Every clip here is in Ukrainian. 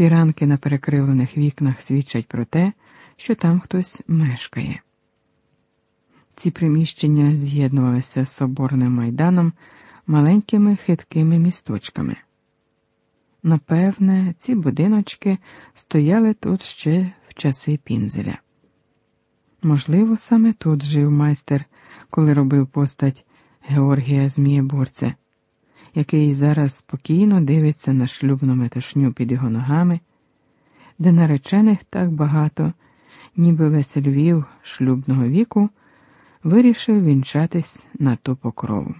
Фіранки на перекривлених вікнах свідчать про те, що там хтось мешкає. Ці приміщення з'єднувалися з соборним майданом маленькими хиткими місточками. Напевне, ці будиночки стояли тут ще в часи пінзеля. Можливо, саме тут жив майстер, коли робив постать Георгія Змієборця, який зараз спокійно дивиться на шлюбну метушню під його ногами, де наречених так багато, ніби весь Львів шлюбного віку вирішив вінчатись на ту покрову.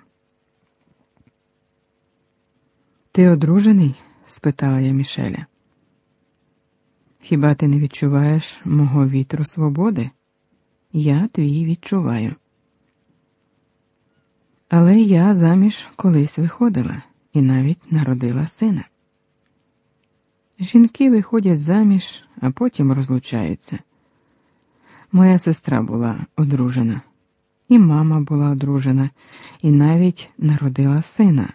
Ти одружений? спитала я Мішеля. Хіба ти не відчуваєш мого вітру свободи? Я твій відчуваю. Але я заміж колись виходила і навіть народила сина. Жінки виходять заміж, а потім розлучаються. Моя сестра була одружена, і мама була одружена, і навіть народила сина,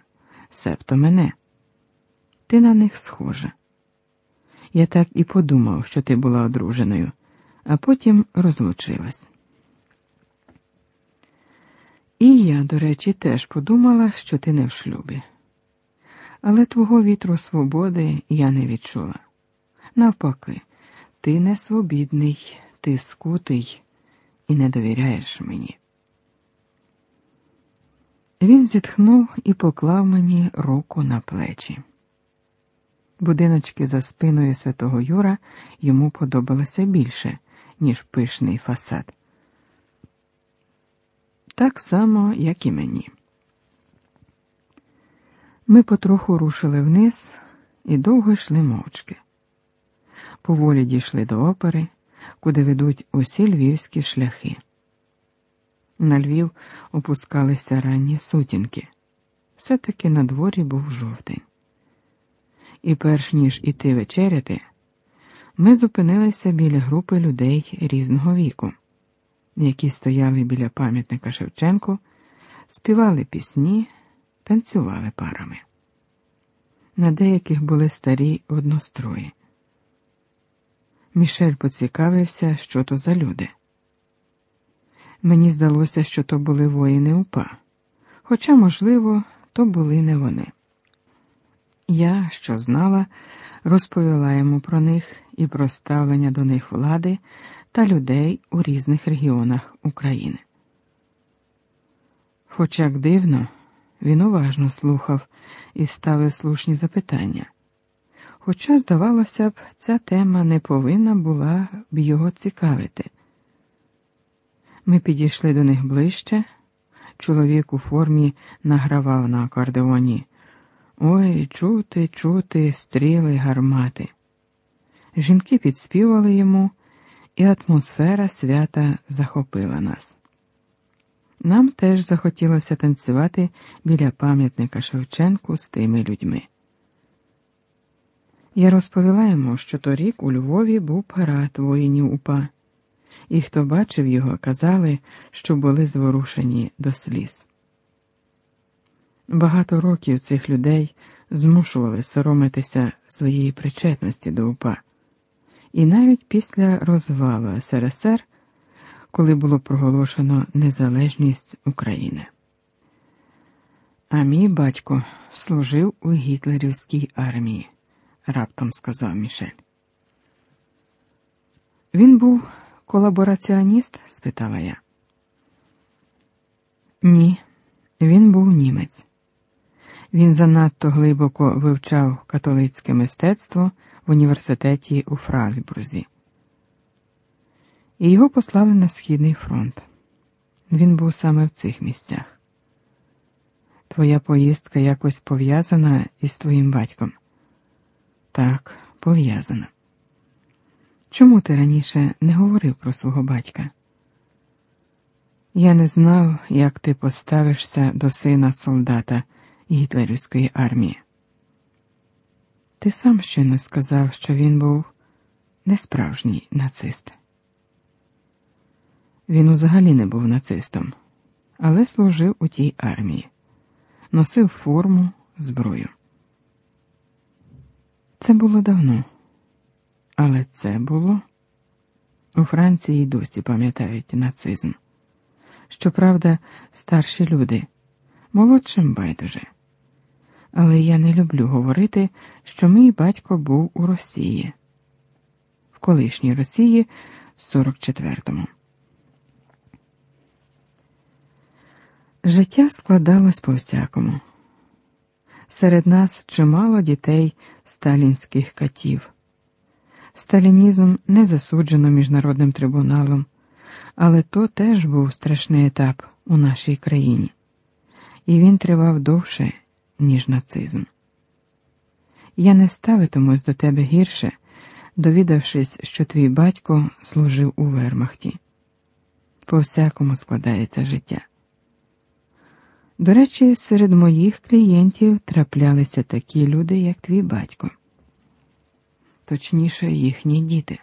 себто мене. Ти на них схожа. Я так і подумав, що ти була одруженою, а потім розлучилась. І я, до речі, теж подумала, що ти не в шлюбі. Але твого вітру свободи я не відчула. Навпаки, ти не свобідний, ти скутий і не довіряєш мені. Він зітхнув і поклав мені руку на плечі. Будиночки за спиною святого Юра йому подобалося більше, ніж пишний фасад. Так само, як і мені. Ми потроху рушили вниз і довго йшли мовчки. Поволі дійшли до опери, куди ведуть усі львівські шляхи. На Львів опускалися ранні сутінки. Все таки на дворі був жовтень і перш ніж іти вечеряти, ми зупинилися біля групи людей різного віку, які стояли біля пам'ятника Шевченку, співали пісні, танцювали парами. На деяких були старі однострої. Мішель поцікавився, що то за люди. Мені здалося, що то були воїни УПА, хоча, можливо, то були не вони. Я, що знала, розповіла йому про них і про ставлення до них влади та людей у різних регіонах України. Хоч як дивно, він уважно слухав і ставив слушні запитання. Хоча, здавалося б, ця тема не повинна була б його цікавити. Ми підійшли до них ближче. Чоловік у формі награвав на акордеоні. Ой, чути, чути стріли гармати. Жінки підспівали йому, і атмосфера свята захопила нас. Нам теж захотілося танцювати біля пам'ятника Шевченку з тими людьми. Я розповіла йому, що торік у Львові був парад воїнів УПА, і хто бачив його, казали, що були зворушені до сліз. Багато років цих людей змушували соромитися своєї причетності до УПА. І навіть після розвалу СРСР, коли було проголошено незалежність України. А мій батько служив у гітлерівській армії, раптом сказав Мішель. Він був колабораціоніст? спитала я. Ні, він був німець. Він занадто глибоко вивчав католицьке мистецтво в університеті у Фральсбурзі. І його послали на Східний фронт. Він був саме в цих місцях. Твоя поїздка якось пов'язана із твоїм батьком? Так, пов'язана. Чому ти раніше не говорив про свого батька? Я не знав, як ти поставишся до сина солдата гітлерівської армії. Ти сам щойно сказав, що він був несправжній нацист. Він взагалі не був нацистом, але служив у тій армії, носив форму, зброю. Це було давно, Але це було у Франції досі пам'ятають нацизм. Щоправда, старші люди, молодшим байдуже. Але я не люблю говорити, що мій батько був у Росії, в колишній Росії, в 44-му. Життя складалось по всякому. Серед нас чимало дітей сталінських катів. Сталінізм не засуджено міжнародним трибуналом, але то теж був страшний етап у нашій країні, і він тривав довше, ніж нацизм. Я не ставитимусь до тебе гірше, довідавшись, що твій батько служив у вермахті. По всякому складається життя. До речі, серед моїх клієнтів траплялися такі люди, як твій батько, точніше, їхні діти.